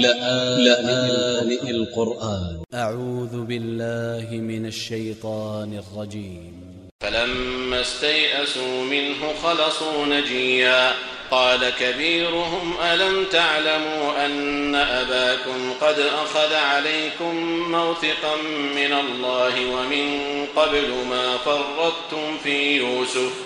لآن, لآن القرآن. أ ع و ذ ب ا ل ل ه من ا ل ش ي ط ا ن ا ل ج ي م فلما استيئسوا منه خلصوا نجيا. قال كبيرهم ألم تعلموا أن أباكم قد أخذ عليكم موثقا من الله ومن قبل ما فرطتم في يوسف ۖ؟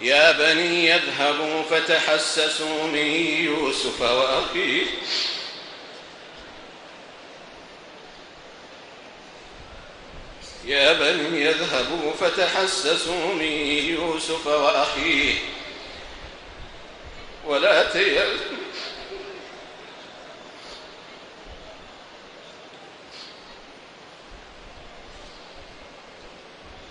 يا بني يذهبوا فتحسسوا من يوسف وأخيه. يا بني يذهبوا فتحسسوا من يوسف وأخيه. ولا تيأسوا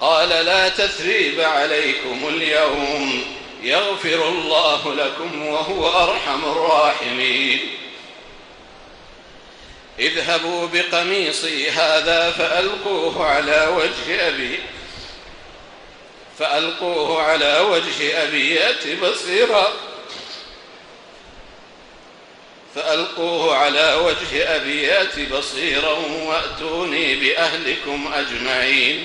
قال لا تثريب عليكم اليوم يغفر الله لكم وهو أرحم الراحمين. اذهبوا بقميصي هذا فألقوه على وجه أبي فألقوه على وجه أبي بصيرا. فألقوه على وجه أبي بصيرا وأتوني بأهلكم أجمعين.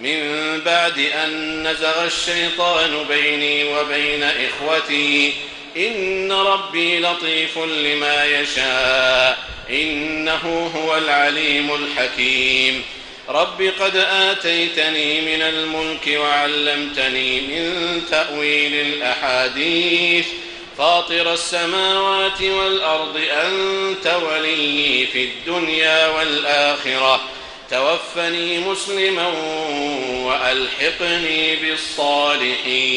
من بعد أن نزغ الشيطان بيني وبين إخوتي. إن ربي لطيف لما يشاء. إنه هو العليم الحكيم. رب قد آتيتني من الملك وعلمتني من تأويل الأحاديث. فاطر السماوات والأرض أنت ولي في الدنيا والآخرة. توفني مسلما وألحقني بالصالحين.